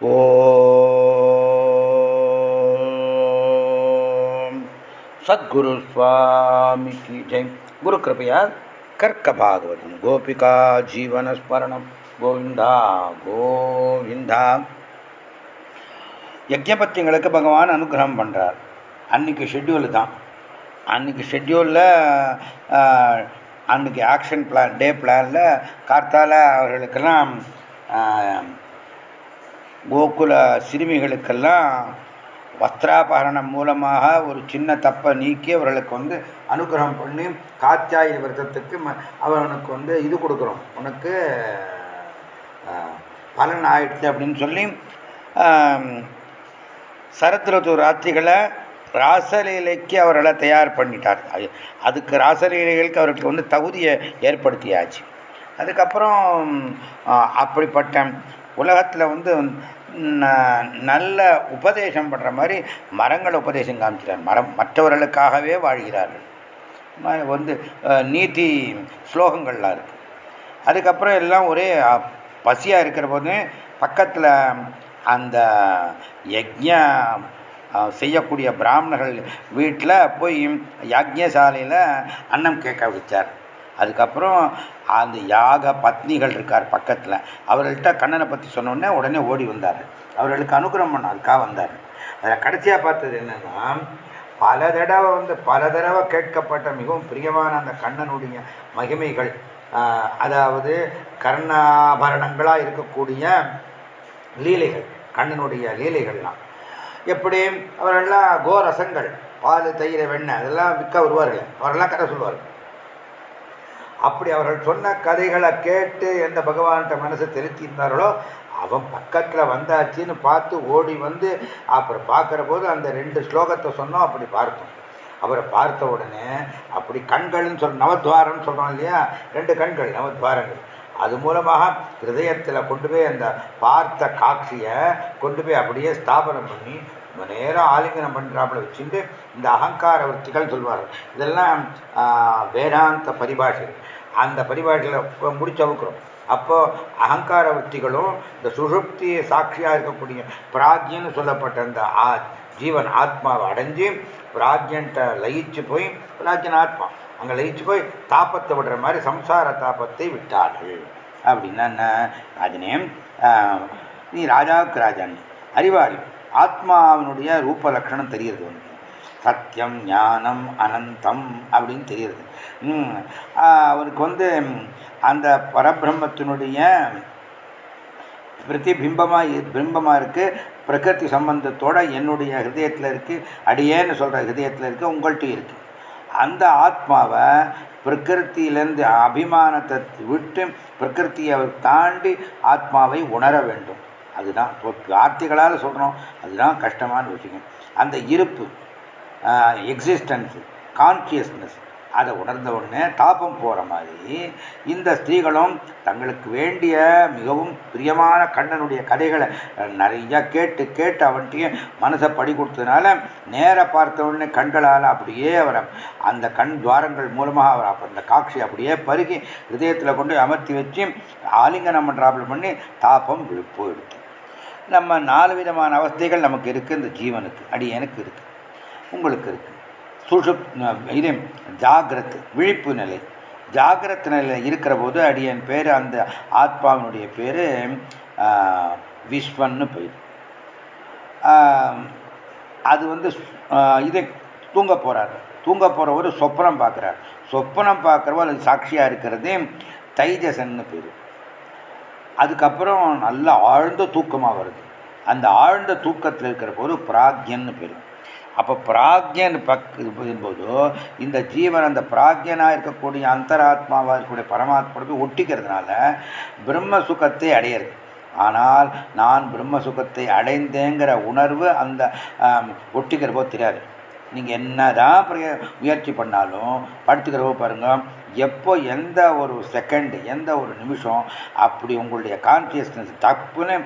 ஓம். சத்குரு சுவாமி ஜெய் குரு கிருபையா கர்க்க பாகவதம். கோபிகா ஜீவனஸ்மரணம் கோவிந்தா கோவிந்தா. யஜ்யபத்தியங்களுக்கு பகவான் அனுகிரகம் பண்ணுறார் அன்னைக்கு ஷெட்யூல் தான். அன்னைக்கு ஷெட்யூலில் அன்னைக்கு ஆக்ஷன் பிளான் டே பிளானில் கார்த்தால அவர்களுக்கெல்லாம் கோகுல சிறுமிகளுக்கெல்லாம் வஸ்திராபகரணம் மூலமாக ஒரு சின்ன தப்பை நீக்கி அவர்களுக்கு வந்து அனுகிரகம் பண்ணி காத்தியாய விரதத்துக்கு அவனுக்கு வந்து இது கொடுக்குறோம். உனக்கு பலன் ஆயிடுச்சு அப்படின்னு சொல்லி சரத்ரது ராத்திரிகளை ராசலீலைக்கு அவர்களை தயார் பண்ணிட்டார். அதுக்கு ராசலீலைகளுக்கு அவர்களுக்கு வந்து தகுதியை ஏற்படுத்தியாச்சு. அதுக்கப்புறம் அப்படிப்பட்ட உலகத்தில் வந்து நல்ல உபதேசம் பண்ணுற மாதிரி மரங்களை உபதேசம் காமிக்கிறார். மரம் மற்றவர்களுக்காகவே வாழ்கிறார்கள். வந்து நீதி ஸ்லோகங்கள்லாம் இருக்குது அதுக்கப்புறம் எல்லாம் ஒரே பசியாக இருக்கிற போது பக்கத்தில் அந்த யஜ்யம் செய்யக்கூடிய பிராமணர்கள் வீட்டில் போய் யாஜ்யசாலையில் அன்னம் கேட்க வச்சார். அதுக்கப்புறம் அந்த யாக பத்னிகள் இருக்கார் பக்கத்தில் அவர்கள்ட்ட கண்ணனை பற்றி சொன்னோடனே உடனே ஓடி வந்தார் அவர்களுக்கு அனுகிரகம் பண்ண அதுக்காக வந்தார். அதில் கடைசியாக பார்த்தது என்னென்னா பல தடவை வந்து பல தடவை கேட்கப்பட்ட மிகவும் பிரியமான அந்த கண்ணனுடைய மகிமைகள் அதாவது கர்ணாபரணங்களாக இருக்கக்கூடிய லீலைகள் கண்ணனுடைய லீலைகள்லாம். எப்படி? அவர்கள்லாம் கோரசங்கள் பால் தயிர் வெண்ணெய் அதெல்லாம் விற்க வருவார்கள். அவரெல்லாம் கதை சொல்லுவார்கள். அப்படி அவர்கள் சொன்ன கதைகளை கேட்டு எந்த பகவான்கிட்ட மனசை திருத்தியிருந்தார்களோ அவன் பக்கத்தில் வந்தாச்சுன்னு பார்த்து ஓடி வந்து அப்புறம் பார்க்குற போது அந்த ரெண்டு ஸ்லோகத்தை சொன்னோம் அப்படி பார்த்தோம். அவரை பார்த்த உடனே அப்படி கண்கள்னு சொல் நவத்வாரம்னு சொல்கிறோம் இல்லையா? ரெண்டு கண்கள் நவத்வாரங்கள். அது மூலமாக ஹிருதயத்தில் கொண்டு போய் அந்த பார்த்த காட்சியை கொண்டு போய் அப்படியே ஸ்தாபனம் பண்ணி நேரம் ஆலிங்கனம் பண்ணுறாப்புல வச்சுட்டு இந்த அகங்கார வர்த்திகள் சொல்வார்கள். இதெல்லாம் வேதாந்த பரிபாஷை. அந்த பரிபாடியில் முடிச்சவுக்கிறோம் அப்போ அகங்கார வர்த்திகளும் இந்த சுஷுப்தி சாட்சியாக இருக்கக்கூடிய பிராஜ்யன்னு சொல்லப்பட்ட அந்த ஆ ஜீவன் ஆத்மாவை அடைஞ்சு பிராஜ்யன்ட்ட லயிச்சு போய் பிராஜ்யன் ஆத்மா. அங்கே லயிச்சு போய் தாபத்தை விடுற மாதிரி சம்சார தாபத்தை விட்டார்கள். அப்படின்னா என்ன? ராஜனே நீ ராஜாவுக்கு ராஜான் அறிவாளி. ஆத்மாவினுடைய ரூப லட்சணம் தெரியுது வந்து சத்தியம் ஞானம் அனந்தம் அப்படின்னு தெரியுது. அவருக்கு வந்து அந்த பரபிரம்மத்தினுடைய பிரதிபிம்பமாக பிம்பமாக இருக்குது பிரகிருதி சம்பந்தத்தோட என்னுடைய ஹிருதயத்தில் இருக்குது அடியேன்னு சொல்கிற ஹிருதயத்தில் இருக்குது உங்கள்கிட்ட இருக்குது அந்த ஆத்மாவை பிரகிருத்தியிலேருந்து அபிமானத்தை விட்டு பிரகிருத்தியை தாண்டி ஆத்மாவை உணர வேண்டும். அதுதான் வார்த்தைகளால் சொல்கிறோம் அதுதான் கஷ்டமான விஷயம் அந்த இருப்பு. எக்ஸிஸ்டன்ஸ் கான்சியஸ்னஸ் அதை உணர்ந்த உடனே தாபம் போகிற மாதிரி இந்த ஸ்திரீகளும் தங்களுக்கு வேண்டிய மிகவும் பிரியமான கண்ணனுடைய கதைகளை நிறையா கேட்டு கேட்டு அவன்கிட்டயே மனசை படி கொடுத்ததுனால நேர பார்த்த உடனே கண்களால் அப்படியே அவரை அந்த கண் துவாரங்கள் மூலமாக அவர் அந்த காட்சி அப்படியே பருகி ஹிருதயத்தில் கொண்டு அமர்த்தி வச்சு ஆலிங்கனம் பண்ணுறாப்புல பண்ணி தாபம் போயிடுது நம்ம நாலு விதமான அவஸ்தைகள் நமக்கு இருக்குது இந்த ஜீவனுக்கு. அடி எனக்கு இருக்குது உங்களுக்கு இருக்குது சுஷுப் இது ஜாகிரத் விழிப்பு நிலை. ஜாகிரத் நிலையில் இருக்கிற போது அடியன் பேர் அந்த ஆத்மாவினுடைய பேர் விஸ்வன்னு பேர் அது வந்து இதை தூங்க போகிறார் தூங்க போகிறவர் சொப்பனம் பார்க்குறார். சொப்பனம் பார்க்குறவோ அது சாட்சியாக இருக்கிறதே தைஜசன்னு பேர் அதுக்கப்புறம் நல்ல ஆழ்ந்த தூக்கமாக வருது. அந்த ஆழ்ந்த தூக்கத்தில் இருக்கிற போது பிராக்யன்னு பேர் அப்போ பிராக்யன் பக் போது இந்த ஜீவன் அந்த பிராக்யனாக இருக்கக்கூடிய அந்தராத்மாவாக இருக்கக்கூடிய பரமாத்மா போய் ஒட்டிக்கிறதுனால பிரம்ம சுகத்தை அடையிறது. ஆனால் நான் பிரம்ம சுகத்தை அடைந்தேங்கிற உணர்வு அந்த ஒட்டிக்கிற போது தெரியாது. நீங்கள் என்னதான் முயற்சி பண்ணாலும் படுத்துக்கிறவோ பாருங்கள் எப்போ எந்த ஒரு செகண்டு எந்த ஒரு நிமிஷம் அப்படி உங்களுடைய கான்சியஸ்னஸ் தப்புன்னு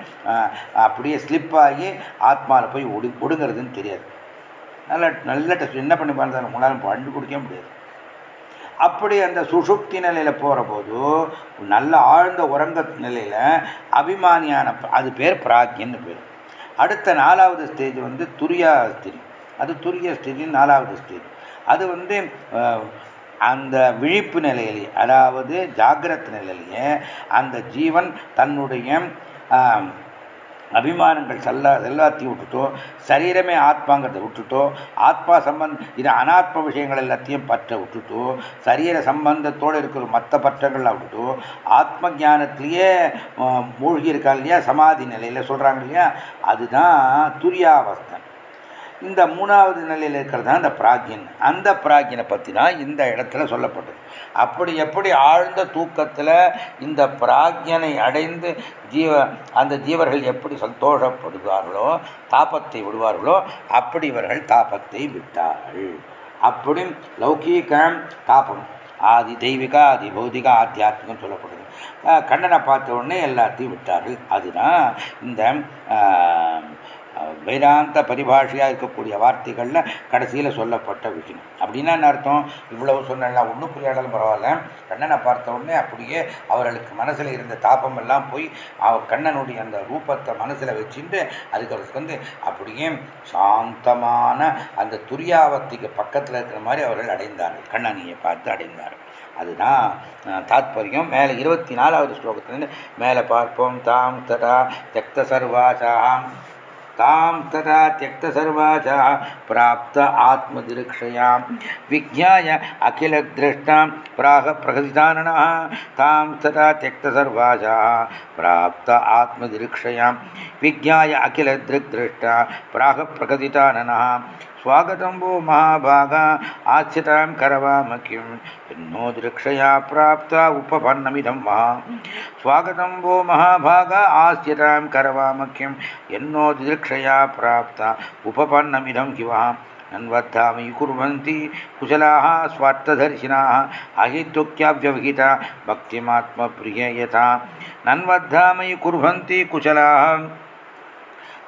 அப்படியே ஸ்லிப் ஆகி ஆத்மாவில் போய் ஒடு ஒடுங்கிறதுன்னு தெரியாது. நல்ல நல்ல டெஸ்ட் என்ன பண்ணி பார்த்தாலும் உங்களால் கண்டுபிடிக்க முடியாது. அப்படி அந்த சுஷுப்தி நிலையில் போகிறபோது போது நல்ல ஆழ்ந்த உறங்க நிலையில் அபிமானியான அது பேர் பிராக்யன்னு பேர். அடுத்த நாலாவது ஸ்டேஜ் வந்து துரியா ஸ்திரி அது துரிய ஸ்திரின்னு நாலாவது ஸ்டேஜ் அது வந்து அந்த விழிப்பு நிலையிலேயே அதாவது ஜாகிரத் நிலையிலேயே அந்த ஜீவன் தன்னுடைய அபிமானங்கள் செல்ல எல்லாத்தையும் விட்டுட்டோ சரீரமே ஆத்மாங்கிறத விட்டுட்டோ ஆத்மா சம்பந்த இது அனாத்ம விஷயங்கள் எல்லாத்தையும் பற்ற விட்டுட்டோம் சரீர சம்பந்தத்தோடு இருக்கிற மற்ற பற்றங்கள்லாம் விட்டுட்டோம் ஆத்ம ஜானத்திலேயே மூழ்கி இல்லையா? சமாதி நிலையில் சொல்கிறாங்க இல்லையா? அதுதான் துரியாவஸ்தன். இந்த மூணாவது நிலையில் இருக்கிறது தான் இந்த பிராக்யன் அந்த பிராக்யனை பற்றி தான் இந்த இடத்துல சொல்லப்பட்டது. அப்படி எப்படி ஆழ்ந்த தூக்கத்தில் இந்த பிராக்யனை அடைந்து ஜீவ அந்த ஜீவர்கள் எப்படி சந்தோஷப்படுவார்களோ தாபத்தை விடுவார்களோ அப்படி இவர்கள் தாபத்தை விட்டார்கள். அப்படி லௌகீகம் தாபம். ஆதி தெய்வீகா ஆதி பௌதிகா ஆத்தியாத்மிகம் சொல்லப்படுது. கண்ணனை பார்த்த உடனே எல்லாத்தையும் விட்டார்கள். அதுதான் இந்த வேதாந்த பரிபாஷையாக இருக்கக்கூடிய வார்த்தைகளில் கடைசியில் சொல்லப்பட்ட விஷயம். அப்படின்னா என்ன அர்த்தம்? இவ்வளவு சொன்னலாம் ஒன்றும் புரியாடலும் பரவாயில்ல. கண்ணனை பார்த்த உடனே அப்படியே அவர்களுக்கு மனசில் இருந்த தாபம் எல்லாம் போய் அவர் கண்ணனுடைய அந்த ரூபத்தை மனசில் வச்சுட்டு அதுக்கு அவருக்கு வந்து அப்படியே சாந்தமான அந்த துரியாவத்திக்கு பக்கத்தில் இருக்கிற மாதிரி அவர்கள் அடைந்தார்கள். கண்ணனியை பார்த்து அடைந்தார்கள். அதுதான் தாத்பரியம். மேலே இருபத்தி நாலாவது ஸ்லோகத்திலேருந்து மேலே பார்ப்போம். தாம் தடா தெக்த சர்வாசாம் काम तदा त्यक्तसर्वा च प्राप्त आत्मनिरीक्षयां विज्ञाय दृष्टा प्राह प्रहसिताननः तां तदा त्यक्तसर्वा च प्राप्त आत्मनिरीक्षयां विज्ञाय अखिलदृग्दृष्टा प्राह प्रकथिताननः स्वागतं वो महाभागा आस्यतां करवाम किं? नो दृक्षया प्राप्ता उपपन्नमिदं महा स्वागतं वो महाभागा आस्यतां करवाम किं? यन्नो दृक्षया प्राप्ता उपपन्नमिदं किवः? नन्वद्धामि कुर्वन्ति कुशलाः, स्वार्थदर्शिनाः, अहितुक्याव्यवहिता, भक्तिमात्मप्रिय यथा। नन्वद्धामयि कुर्वन्ति कुशलाः।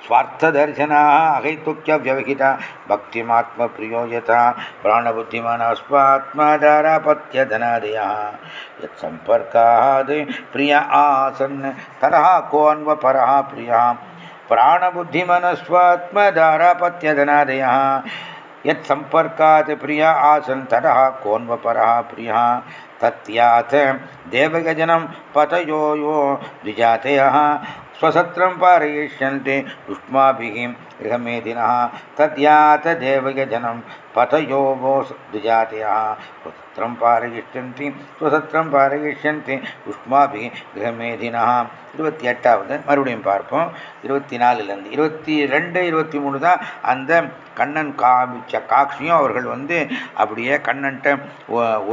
स्वार्थदर्शनाः अहैतुक्यव्यवहिता भक्तिमात्मप्रियो यथा प्राणबुद्धिमनस्वात्मदारापत्यधनादयः यत्सम्पर्कात् प्रिय आसन् तरः कोऽन्वपरः प्रियः। प्राणबुद्धिमनस्वात्मदारापत्यधनादयः यत्सम्पर्कात् प्रिय आसन् तरः कोऽन्वपरः प्रियः। तत्यात् देवगजनं पतयो यो द्विजातयः स्वसत्रं पारयिष्यन्ते युष्माभिः गृहमेधिनः तद्यात देवयजनं पतयो वो द्विजातयः। स्वसत्रं पारयिष्यन्ति स्वसत्रं पारयिष्यन्ति गृहमेधिनः। இருபத்தி எட்டாவது மறுபடியும் பார்ப்போம். இருபத்தி நாலுலேருந்து இருபத்தி ரெண்டு இருபத்தி மூணு தான் அந்த கண்ணன் காமிச்ச காட்சியும் அவர்கள் வந்து அப்படியே கண்ணன்ட்ட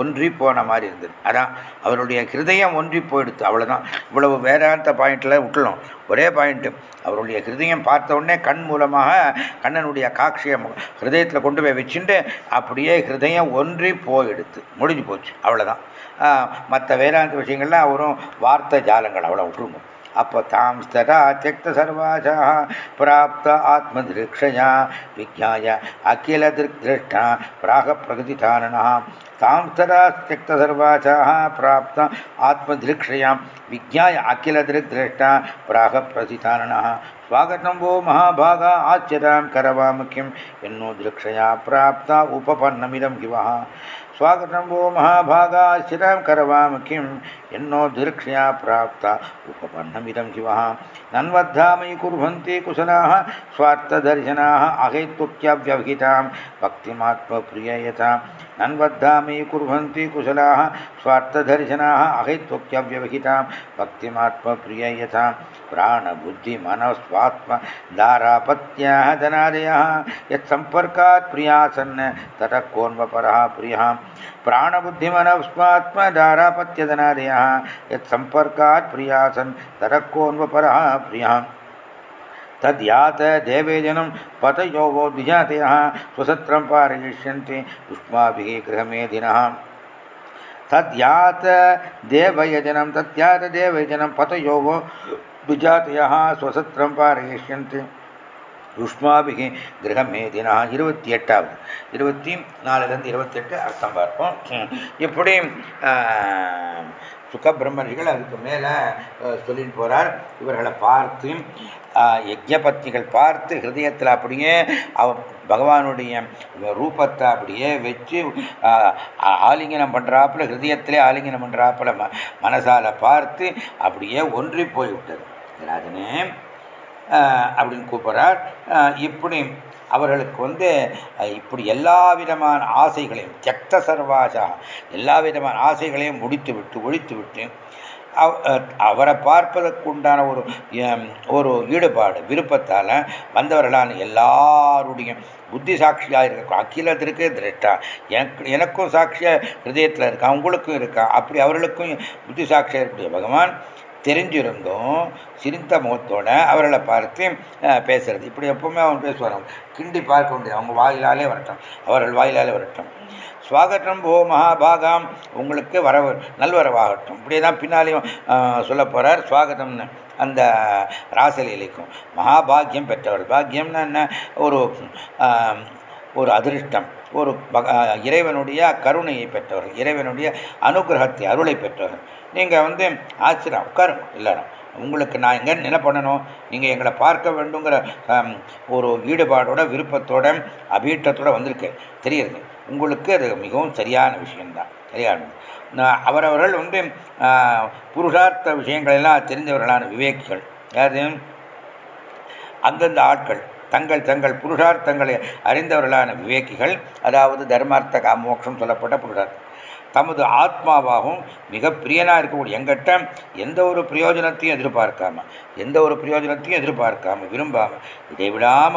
ஒன்றி போன மாதிரி இருந்தது. அதான் அவருடைய ஹிருதயம் ஒன்றி போயிடுது அவ்வளோதான் இவ்வளவு வேறாந்த பாயிண்டில் விட்டுலாம் ஒரே பாயிண்ட்டு அவருடைய ஹிருதயம் பார்த்த உடனே கண் மூலமாக கண்ணனுடைய காட்சியை ஹிருதயத்தில் கொண்டு போய் வச்சுட்டு அப்படியே ஹிருதயம் ஒன்றி போயிடுது முடிஞ்சு போச்சு. அவ்வளோதான் மற்ற வேதாந்த விஷயங்கள்லாம் அவரும் வார்த்தை ஜாலங்கள் அவ்வளோ விட்டுருங்க அப்போ தாம் ததா தியக்த சர்வாசாः பிராப்த ஆத்மதிருக்ஷயா விஜாய அகில திருஷ்டா பிராக பிரகதிதானனா தாம் ததா தியக்த சர்வாசாः பிராப்த ஆத்மதிருக்ஷயாं विज्ञाय अखिलदृग्दृष्टा प्राह प्रथिताननः स्वागतं वो महाभागा आच्यतां करवाम किं यन्नो दृक्षया प्राप्ता उपपन्नमिदं गिवः स्वागतं वो महाभागा आच्यतां करवाम किं? यन्नो दृक्षया प्राप्ता, उपपन्नमिदं गिवः नन्वद्धामयि कुर्वन्ति कुशलाः, स्वार्थदर्शनाः अहेतुक्यव्यवहितां भक्तिमात्मप्रिययतां नन्वद्धामयि कुर्वन्ति कुशलाः स्वार्थदर्शनाः अहेतुक्यव्यवहितां भक्तिमात्मप्रिययतां प्राणबुद्धिमनस्वात्म दारापत्याः धनादयः। यत्सम्पर्कात् प्रियासन् ततः कोन्वपरः प्रियः। प्राणबुद्धिमनस्वात्मदारापत्यधनादयः यत्सम्पर्कात् प्रियासन् ततः कोन्वपरः प्रियः। तद्यात देवेजनं पतयो वो द्विजातयः स्वसत्रं पारयिष्यन्ति युष्माभिः गृहमेधिनः तद्यात देवयजनं तद्यात देवयजनं पतयो वो द्विजातयः स्वसत्रं पारयिष्यन्ति யுஷ்மாபிகி கிரகமேதினா இருபத்தி எட்டாவது இருபத்தி நாலுலேருந்து இருபத்தெட்டு அர்த்தம் பார்ப்போம் இப்படி சுகபிரம்மரிகள் அதுக்கு மேலே சொல்லிட்டு போகிறார் இவர்களை பார்த்து யஜ்யபத்திகள் பார்த்து ஹிருதயத்தில் அப்படியே அவ பகவானுடைய ரூபத்தை அப்படியே வச்சு ஆலிங்கனம் பண்ணுறாப்புல ஹிருதயத்திலே ஆலிங்கனம் பண்ணுறாப்புல ம மனசால் பார்த்து அப்படியே ஒன்றி போய்விட்டது. ராஜனே அப்படின்னு கூப்பிட்றார். இப்படி அவர்களுக்கு வந்து இப்படி எல்லா விதமான ஆசைகளையும் கெட்ட சர்வாசா எல்லா விதமான ஆசைகளையும் முடித்து விட்டு ஒழித்து விட்டு அவரை பார்ப்பதற்குண்டான ஒரு ஒரு ஈடுபாடு விருப்பத்தால் வந்தவர்களான எல்லாருடைய புத்தி சாட்சியாக இருக்க அகிலத்திற்கு திருஷ்டா எனக்கு எனக்கும் சாட்சியாக ஹிருதயத்தில் இருக்கா அவங்களுக்கும் இருக்கா அப்படி அவர்களுக்கும் புத்தி சாட்சியாக இருக்கக்கூடிய பகவான் தெரிஞ்சிருந்தும் சிரித்த முகத்தோட அவர்களை பார்த்து பேசுறது. இப்படி எப்பவுமே அவன் பேசுவார் கிண்டி பார்க்க முடியாது அவங்க வாயிலாலே வரட்டும். அவர்கள் வாயிலாலே வரட்டும். சுவாகட்டம் ஓ மகாபாகாம். உங்களுக்கு வரவு நல்வரவாகட்டும். இப்படியே தான் பின்னாலேயும் சொல்ல போகிறார் சுவாகட்டம்னு அந்த ராசலீலைக்கும் மகாபாகியம் பெற்றவர். பாக்கியம்னா என்ன? ஒரு ஒரு அதிருஷ்டம். ஒரு இறைவனுடைய கருணையை பெற்றவர்கள் இறைவனுடைய அனுகிரகத்தை அருளை பெற்றவர்கள் நீங்கள் வந்து ஆச்சரியம் உட்காருங்க எல்லாரும். உங்களுக்கு நான் எங்கே என்ன பண்ணணும் நீங்கள் எங்களை பார்க்க வேண்டுங்கிற ஒரு ஈடுபாடோட விருப்பத்தோட அபீட்டத்தோட வந்திருக்கு. தெரியுது. உங்களுக்கு அது மிகவும் சரியான விஷயம்தான். சரியானது அவரவர்கள் வந்து புருஷார்த்த விஷயங்களெல்லாம் தெரிந்தவர்களான விவேக்கிகள் யாரு? அந்தந்த ஆட்கள் தங்கள் தங்கள் புருஷார்த்தங்களை அறிந்தவர்களான விவேக்கிகள் அதாவது தர்மார்த்த காமோட்சம் சொல்லப்பட்ட புருஷார்த்தம் தமது ஆத்மாவாகவும் மிக பிரியனாக இருக்கக்கூடிய எங்கிட்ட எந்த ஒரு பிரயோஜனத்தையும் எதிர்பார்க்காம எந்த ஒரு பிரயோஜனத்தையும் எதிர்பார்க்காம விரும்பாம இதை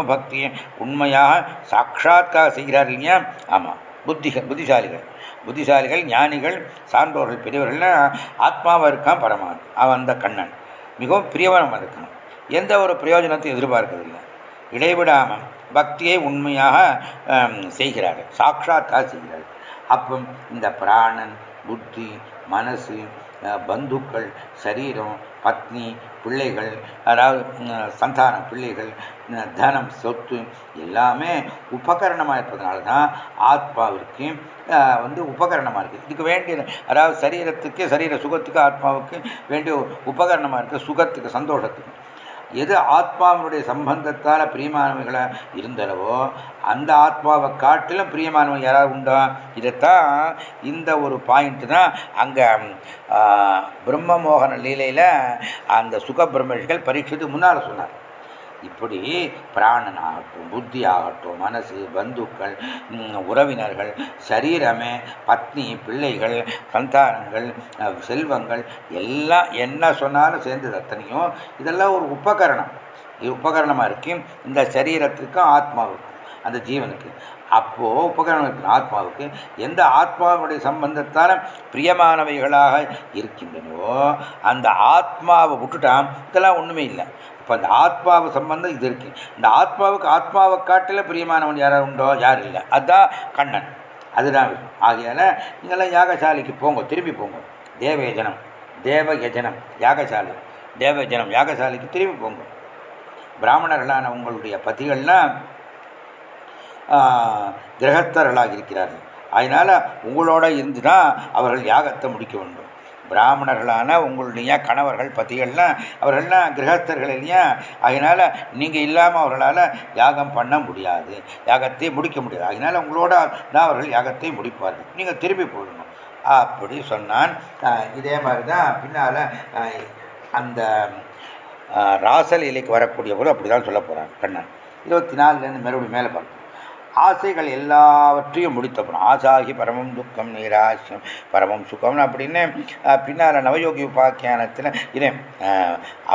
பக்தியை உண்மையாக சாட்சாத்காக செய்கிறார் இல்லையா? ஆமாம் புத்திகள் புத்திசாலிகள். புத்திசாலிகள் ஞானிகள் சான்றோர்கள் பெரியவர்கள்னா ஆத்மாவாக இருக்கான் பரமான். அவன் அந்த கண்ணன். மிகவும் பிரியவனமாக இருக்கான். எந்த ஒரு பிரயோஜனத்தையும் எதிர்பார்க்கறதில்லை. இடைவிடாமல் பக்தியை உண்மையாக செய்கிறார்கள். சாட்சாத்காக செய்கிறார்கள். அப்போ இந்த பிராணன் புத்தி மனசு பந்துக்கள் சரீரம் பத்னி பிள்ளைகள் அதாவது சந்தான பிள்ளைகள் தனம் சொத்து எல்லாமே உபகரணமாக இருப்பதனால தான் ஆத்மாவிற்கு வந்து உபகரணமாக இருக்குது இதுக்கு வேண்டிய அதாவது சரீரத்துக்கு சரீர சுகத்துக்கு ஆத்மாவுக்கு வேண்டிய உபகரணமாக இருக்குது சுகத்துக்கு சந்தோஷத்துக்கு. எது ஆத்மாவினுடைய சம்பந்தத்தால் பிரியமானவைகளாக இருந்தனவோ அந்த ஆத்மாவை காட்டிலும் பிரியமானவன் யாராவது உண்டா? இதைத்தான் இந்த ஒரு பாயிண்ட் தான் அங்கே பிரம்மமோகன லீலையில் அந்த சுக பிரம்மர்கள் பரீட்சத்துக்கு முன்னால் சொன்னார். இப்படி பிராணன் ஆகட்டும் புத்தி ஆகட்டும் மனசு பந்துக்கள் உறவினர்கள் சரீரமே பத்னி பிள்ளைகள் சந்தானங்கள் செல்வங்கள் எல்லாம் என்ன சொன்னாலும் சேர்ந்தது அத்தனையும் இதெல்லாம் ஒரு உபகரணம். இது உபகரணமாக இருக்கு இந்த சரீரத்துக்கும் ஆத்மாவுக்கும் அந்த ஜீவனுக்கு. அப்போது உபகரணம் இருக்கு ஆத்மாவுக்கு எந்த ஆத்மாவுடைய சம்பந்தத்தால் பிரியமானவைகளாக இருக்கின்றனோ அந்த ஆத்மாவை விட்டுட்டான் இதெல்லாம் ஒன்றுமே இல்லை. இப்போ அந்த ஆத்மாவை சம்பந்தம் இது இருக்கு. இந்த ஆத்மாவுக்கு ஆத்மாவை காட்டில் பிரியமானவன் யாராவது உண்டோ? யாரும் இல்லை. அதுதான் கண்ணன். அதுதான் ஆகையால் நீங்கள்லாம் யாகசாலைக்கு போங்க. திரும்பி போங்க. தேவயஜனம். தேவயஜனம். யாகசாலை. தேவயஜனம் யாகசாலைக்கு திரும்பி போங்க. பிராமணர்களான உங்களுடைய பதிகள்லாம் கிரகஸ்தர்களாக இருக்கிறார்கள். அதனால் உங்களோட இருந்து தான் அவர்கள் யாகத்தை முடிக்க வேண்டும். பிராமணர்களான உங்களுடைய கணவர்கள் பத்திகள்லாம் அவர்கள்லாம் கிரகஸ்தர்கள் இல்லையா அதனால் நீங்கள் இல்லாமல் அவர்களால் யாகம் பண்ண முடியாது யாகத்தை முடிக்க முடியாது. அதனால் உங்களோட தான் அவர்கள் யாகத்தை முடிப்பார்கள். நீங்கள் திரும்பி போடணும். அப்படி சொன்னான். இதே மாதிரி தான் பின்னால் அந்த ராசல் இலைக்கு வரக்கூடிய போது அப்படி தான் சொல்ல போகிறாங்க கண்ணன். இருபத்தி நாலுலேருந்து மறுபடியும் மேலே பார்க்கணும் ஆசைகள் எல்லாவற்றையும் முடித்தப்படும் ஆசாகி பரமம் துக்கம் நீராசியம் பரமம் சுகம்னு அப்படின்னு பின்னால் நவயோகி உபாக்கியானத்தில் இது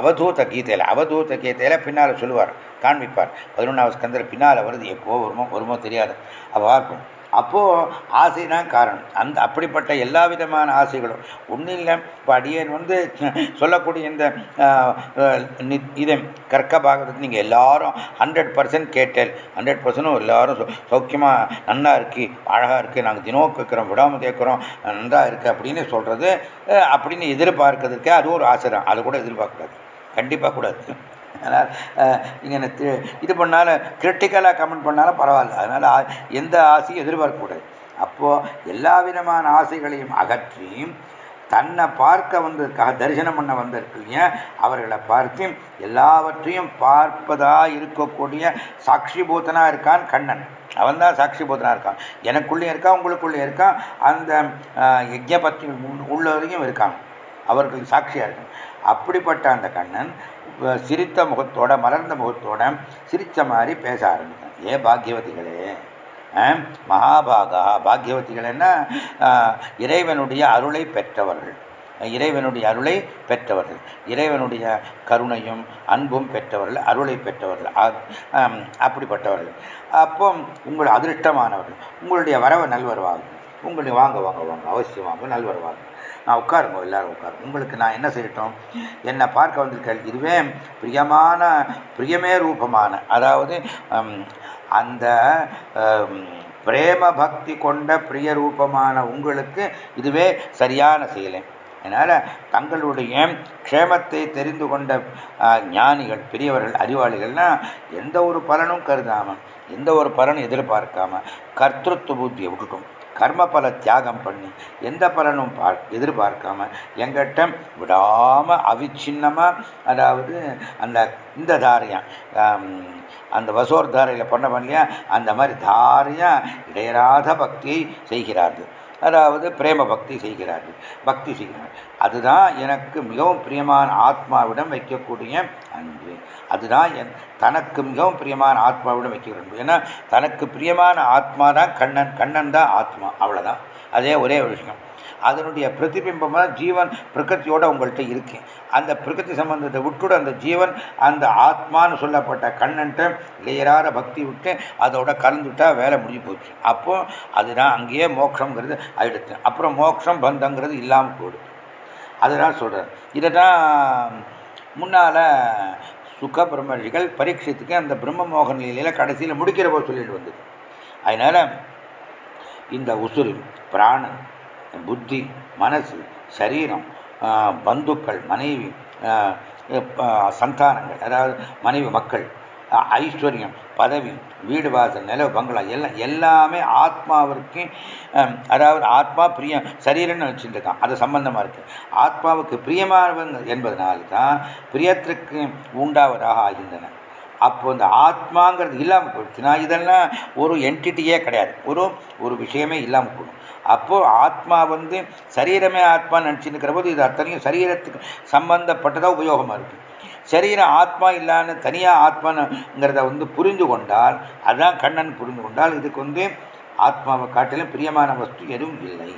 அவதூத கீதையில் அவதூத கீதையில் பின்னால் சொல்லுவார் காண்பிப்பார். பதினொன்றாவது ஸ்கந்தர் பின்னால் வருது எப்போ வருமோ வருமோ தெரியாது. அவள் பார்ப்போம். அப்போது ஆசை தான் காரணம். அந்த அப்படிப்பட்ட எல்லா விதமான ஆசைகளும். ஒன்றும் இல்லை இப்போ அடியன் வந்து சொல்லக்கூடிய இந்த இதை கற்க பாகத்துக்கு நீங்கள் எல்லாரும் ஹண்ட்ரட் பர்சன்ட் கேட்டல். ஹண்ட்ரட் பர்சன்டும் எல்லாரும் சௌக்கியமாக நல்லா இருக்குது அழகாக இருக்குது நாங்கள் தினம் கேட்குறோம் விடாமல் கேட்குறோம் நன்றா இருக்குது அப்படின்னு சொல்கிறது அப்படின்னு எதிர்பார்க்கறதுக்கு அது ஒரு ஆசை தான் அதை கூட எதிர்பார்க்கக்கூடாது. கண்டிப்பாக கூடாது. அதனால் இங்கே இது பண்ணாலும் கிரிட்டிக்கலாக கமெண்ட் பண்ணாலும் பரவாயில்ல. அதனால் எந்த ஆசையும் எதிர்பார்க்கக்கூடாது. அப்போது எல்லா விதமான ஆசைகளையும் அகற்றி தன்னை பார்க்க வந்ததுக்காக தரிசனம் பண்ண வந்திருக்கீங்க அவர்களை பார்த்து எல்லாவற்றையும் பார்ப்பதா இருக்கக்கூடிய சாட்சிபூத்தனா இருக்கான் கண்ணன். அவன் தான் சாட்சிபூத்தனா இருக்கான். எனக்குள்ளே இருக்கான் உங்களுக்குள்ளே இருக்கான். அந்த யஜ்ஞபத்தி உள்ளவரையும் இருக்கான். அவர்களுக்கு சாட்சியாக இருக்கான் அப்படிப்பட்ட அந்த கண்ணன் சிரித்த முகத்தோட மலர்ந்த முகத்தோட சிரித்த மாதிரி பேச ஆரம்பித்தான். ஏ பாக்கியவதிகளே மகாபாகா பாக்கியவதிகள் என்ன? இறைவனுடைய அருளை பெற்றவர்கள். இறைவனுடைய அருளை பெற்றவர்கள். இறைவனுடைய கருணையும் அன்பும் பெற்றவர்கள் அருளை பெற்றவர்கள். அப்படிப்பட்டவர்கள். அப்போ உங்கள் அதிருஷ்டமானவர்கள் உங்களுடைய வரவு நல்வரவாகும். உங்களுடைய வாங்க வாங்க வாங்க அவசியம் வாங்க நல்வரவாகும். நான் உட்காருங்க எல்லாரும் உட்காருங்க. உங்களுக்கு நான் என்ன செய்யட்டும்? என்னை பார்க்க வந்திருக்கேன் இதுவே பிரியமான பிரியமே ரூபமான அதாவது அந்த பிரேம பக்தி கொண்ட பிரிய ரூபமான உங்களுக்கு இதுவே சரியான செயலை. அதனால் தங்களுடைய க்ஷேமத்தை தெரிந்து கொண்ட ஞானிகள் பெரியவர்கள் அறிவாளிகள்னால் எந்த ஒரு பலனும் கருதாமல் எந்த ஒரு பலனும் எதிர்பார்க்காம கர்த்தத்துவ புத்தியை விட்டுட்டும். கர்ம பல தியாகம் பண்ணி எந்த பலனும் பார் எதிர்பார்க்காம எங்கிட்ட விடாமல் அவிச்சின்னமாக அதாவது அந்த இந்த தாரியம் அந்த வசோர் தாரையில் பண்ண பண்ணலையா அந்த மாதிரி தாரியம் இடையராத பக்தியை செய்கிறார்கள். அதாவது பிரேம பக்தி செய்கிறார்கள். பக்தி செய்கிறார்கள். அதுதான் எனக்கு மிகவும் பிரியமான ஆத்மாவிடம் வைக்கக்கூடிய அன்பு. அதுதான் என் தனக்கு மிகவும் பிரியமான ஆத்மாவிடம் வைக்க வேண்டும் ஏன்னா தனக்கு பிரியமான ஆத்மா தான் கண்ணன். கண்ணன் தான் ஆத்மா. அவ்வளோதான் அதே ஒரே விஷயம். அதனுடைய பிரதிபிம்பமாக ஜீவன் பிரகிருத்தியோடு உங்கள்கிட்ட இருக்கு. அந்த பிரகிருதி சம்பந்தத்தை விட்டுட அந்த ஜீவன் அந்த ஆத்மான்னு சொல்லப்பட்ட கண்ணன்ட்ட லேயரான பக்தி விட்டு அதோட கலந்துட்டா வேலை முடிஞ்சு போச்சு. அப்போ அதுதான் அங்கேயே மோட்சங்கிறது ஆயிடுச்சு. அப்புறம் மோட்சம் பந்தங்கிறது இல்லாமல் போயிடுது அதுதான் சொல்கிறேன் இதை தான் முன்னால் சுக பிரம்மர்ஷிகள் பரீட்சத்துக்கு அந்த பிரம்ம மோகன் நிலையில் கடைசியில் முடிக்கிற போது சொல்லிட்டு வந்தது. அதனால் இந்த உசுல் பிராணன் புத்தி மனசு சரீரம் பந்துக்கள் மனைவி சந்தானங்கள் அதாவது மனைவி மக்கள் ஐஸ்வர்யம் பதவி வீடு வாசல் நிலவு பங்களா எல்லாம் எல்லாமே ஆத்மாவிற்கு அதாவது ஆத்மா பிரியம் சரீரம்னு வச்சுட்டு இருக்கான் அது சம்பந்தமாக இருக்குது ஆத்மாவுக்கு பிரியமானவங்க என்பதனால தான் பிரியத்திற்கு உண்டாவதாக ஆகின்றன. அப்போ இந்த ஆத்மாங்கிறது இல்லாமல் போயிடுச்சுன்னா இதெல்லாம் ஒரு என்டிட்டியே கிடையாது. ஒரு ஒரு விஷயமே இல்லாமல் போடும் அப்போது ஆத்மா வந்து சரீரமே ஆத்மா நினச்சின்னு போது இது அத்தனையும் சரீரத்துக்கு சம்பந்தப்பட்டதாக உபயோகமாக இருக்குது சரீரம் ஆத்மா இல்லான்னு தனியாக ஆத்மாங்கிறத வந்து புரிந்து கொண்டால் அதுதான் கண்ணன் புரிந்து கொண்டால் இதுக்கு வந்து ஆத்மாவை காட்டிலும் பிரியமான வஸ்து எதுவும் இல்லை.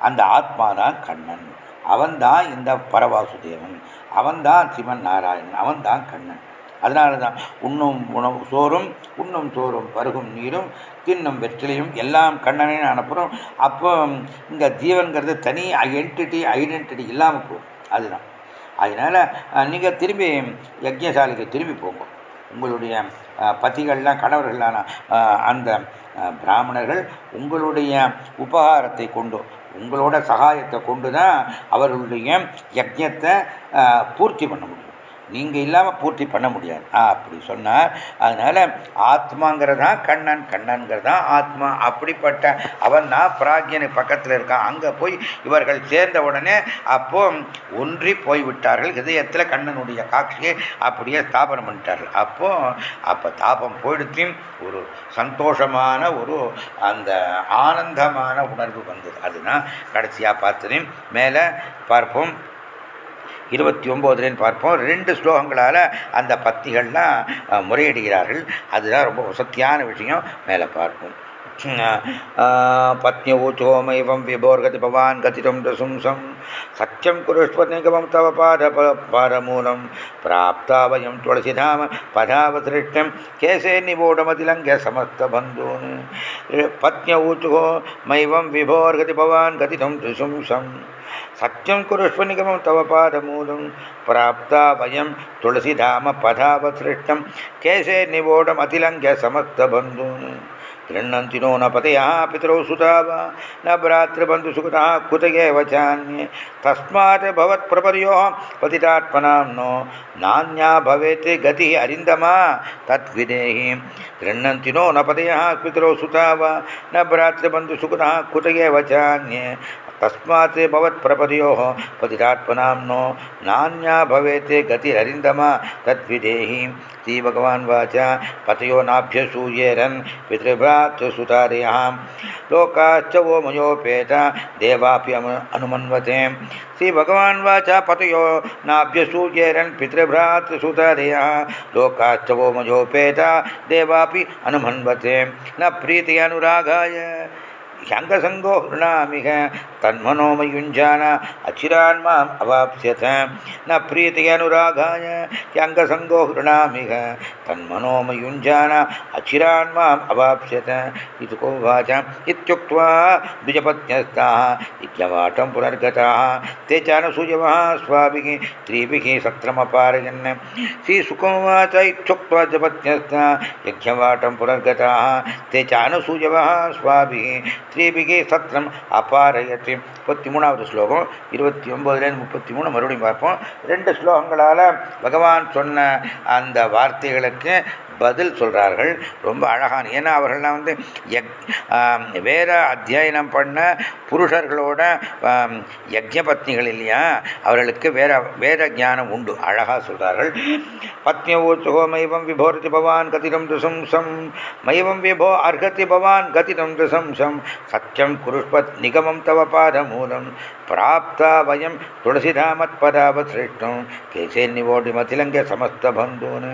அந்த ஆத்மா தான் கண்ணன். அவன்தான் இந்த பரவாசுதேவன். அவன்தான் சிவன் நாராயணன். அவன்தான் கண்ணன். அதனால தான் உண்ணும் உணவு சோறும் உண்ணும் சோறும் பருகும் நீரும் தின்னும் வெற்றிலையும் எல்லாம் கண்ணனே அனுப்புகிறோம் அப்போ இந்த ஜீவன்கிறது தனி என்டிட்டி ஐடென்டிட்டி இல்லாமல் போகும். அதுதான். அதனால் நீங்கள் திரும்பி யஜ்யசாலைக்கு திரும்பி போங்க. உங்களுடைய பத்திகள்லாம் கணவர்களான அந்த பிராமணர்கள் உங்களுடைய உபகாரத்தை கொண்டு உங்களோட சகாயத்தை கொண்டு தான் அவர்களுடைய யஜ்யத்தை பூர்த்தி பண்ண முடியும். நீங்கள் இல்லாமல் பூர்த்தி பண்ண முடியாது. அப்படி சொன்னார். அதனால் ஆத்மாங்கிறதான் கண்ணன் கண்ணன்கிறதான் ஆத்மா. அப்படிப்பட்ட அவன் தான் பிராக்யனு பக்கத்தில் இருக்கான். அங்கே போய் இவர்கள் சேர்ந்த உடனே அப்போ ஒன்றி போய்விட்டார்கள். இதயத்தில் கண்ணனுடைய காட்சியை அப்படியே ஸ்தாபனம் பண்ணிட்டார்கள். அப்போ அப்போ தாபம் போயிடுத்து ஒரு சந்தோஷமான ஒரு அந்த ஆனந்தமான உணர்வு வந்தது. அதுதான் கடைசியாக பார்த்ததையும் மேலே பார்ப்போம். இருபத்தி ஒம்போதுலேன்னு பார்ப்போம் ரெண்டு ஸ்லோகங்களால் அந்த பத்திகள்லாம் முறையிடுகிறார்கள் அதுதான் ரொம்ப வசத்தியான விஷயம் மேலே பார்ப்போம் पत्न्यऊचोमैवं विभोर्गति भवान् गतितं रसुंसं सत्यं कुरुष्व निगमं तव पाद पादमूलं प्राप्ता वयं तुलसीधाम पदावसृष्टं केशे निवोढमतिलङ्घ्य समस्तबन्धून् पत्न्यऊचुः मैवं विभोर्गति भवान् गतितं त्रिशुंसं सत्यं कुरुष्व निगमं तव पादमूलं प्राप्ता वयं तुलसीधाम पदावसृष्टं केशे निवोढमतिलङ्घ्य समस्तबन्धून् गृह्णन्ति नो न पतयः पितरौ सुता वा। न भ्रातृबन्धुसुकृतः कुत एव चान्ये। तस्मात् भवत्प्रपर्योः पतितात्मनां नो। नान्या भवेत् गतिः अरिन्दमा। तद्विदेहि। गृह्णन्ति नो न पतयः पितरौ सुता वा। न भ्रातृबन्धुसुकृतः कुत एव तस्मात् भवत्प्रपर्योः पतितात्मनां नो नान्या भवेत् गतिररिन्दमा तद्विदेहि। श्रीभगवान् वाच, पतयो नाभ्यसूयेरन् पितृभ्रातृसुतादयः लोकाश्च वो मयोपेता देवापि अनुमन्वते। श्रीभगवान् वाच, पतयो नाभ्यसूयेरन् पितृभ्रातृसुतादयः लोकाश्च वो मयोपेता देवापि अनुमन्वते। न प्रीति अनुरागाय। சங்கசங்கோ வர்ணாமிக தன்மனோமயுஞ்சான அச்சிரான்மாம் அவாப்சியத ந பிரீத்தியனுராகாய சங்கசங்கோ வர்ணாமிக தன்மனோமயுஞ்சான அச்சிரான்மாம் அவாப்சியத இது கோவாச்ச इत्युक्त्वा द्विजपत्न्यस्ताः यज्ञवाटं पुनर्गताः ते चानसूयवः स्वाभिः, त्रिभिः सत्रमपारयन्। श्रीसुकुमाच इत्युक्त्वा द्विपत्न्यस्ता यज्ञवाटं पुनर्गताः ते चानसूयवः स्वाभिः ஸ்ரீபிகே சத்ரம் அபாரயத்தி. முப்பத்தி மூணாவது ஸ்லோகம் இருபத்தி ஒன்பதுலேருந்து முப்பத்தி மூணு மறுபடியும் பார்ப்போம். ரெண்டு ஸ்லோகங்களால் பகவான் சொன்ன அந்த வார்த்தைகளுக்கு பதில் சொல்கிறார்கள் ரொம்ப அழகான ஏன்னா அவர்கள்லாம் வந்து யக் வேற அத்தியாயனம் பண்ண புருஷர்களோட யஜ்யபத்னிகள் இல்லையா? அவர்களுக்கு வேற வேத ஞானம் உண்டு. அழகாக சொல்கிறார்கள் பத்னியோத்சுகோ மைவம் விபோர்த்தி பவான் கதிதம் துசம்சம் மைவம் விபோ அர்ஹத்தி பவான் கதிதம் துசம்சம் சத்தியம் குருஷ்பத் நிகமம் தவ பாதமூலம். प्राप्ता वयं तुलसीधामत्पदावत् श्रेष्ठं केशेन्निवोटिमतिलङ्घ्य समस्तबन्धून्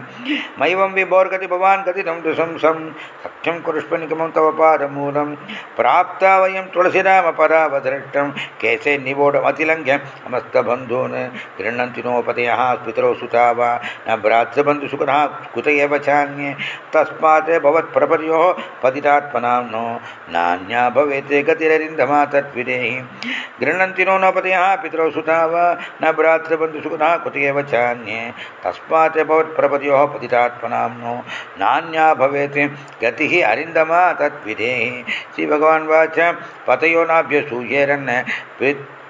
मयिवं विभोर्गति भवान् कथितं दुशंसं। सत्यं कुरुष्व निगमं तव पादमूलं। प्राप्ता वयं तुलसीरामपदावत् श्रेष्ठं केशेन्निवोटमतिलङ्घ्य समस्तबन्धून् गृह्णन्ति नोपतयः पितरौ सुता वा। न भ्रातृबन्धुसुकृतः कुत एव चान्ये। तस्मात् भवत्प्रपरयोः पतितात्मनाम्नो नान्या भवेत् गतिररिन्दमा तद्विदेहि गृह्णन्ति नो नोपतयः पितरौ सुता वा न भ्रातृबन्धुसुखतः कुत एव चान्ये। तस्मात् भवत्प्रपर्योः पतितात्मनाम्नो। नान्या भवेत्, गतिः अरिन्दमा तद्विदेहि श्रीभगवान् वाच, पतयो नाभ्यसूयेरन्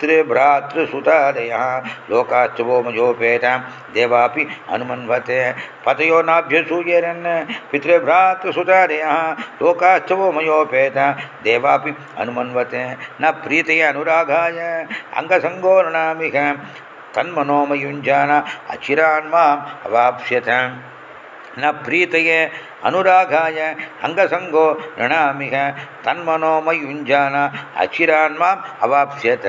पितृभ्रातृसुतादयः लोकाश्चवोमजोपेत देवा हनुमन्वते। पतयो नाभ्यसूयरन् पितृभ्रातृसुतादयः लोकाश्चवोमयोपेत देवा हनुमन्वते। न प्रीत अनुरागाय अंगसंगो नृणामिह तन्मनोमयुंजान अचिरान्मा अवाप्स्यत। न प्रीतये अनुरागाय अङ्गसङ्गो नृणामिह तन्मनोमयुञ्जान अचिरान् माम् अवाप्स्यत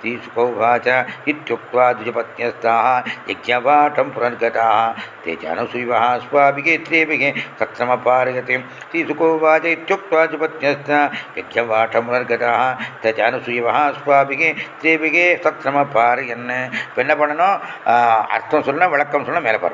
श्रीसुखौवाच इत्युक्त्वा द्विजपत्न्यस्ताः यज्ञवाटं पुनर्गताः ते च अनुसूयवः स्वाभिः स्त्रीभिः सत्रमपारयति श्रीसुखोवाच इत्युक्त्वा द्विपत्न्यस्ता यज्ञवाटं पुनर्गताः ते च अनुसूयवः स्वाभिः ஸ்திரீபிகே சத்ரம பாரியன்னு இப்போ என்ன பண்ணணும் அர்த்தம் சொல்லணும் விளக்கம் சொல்லணும் மேலே பாருங்க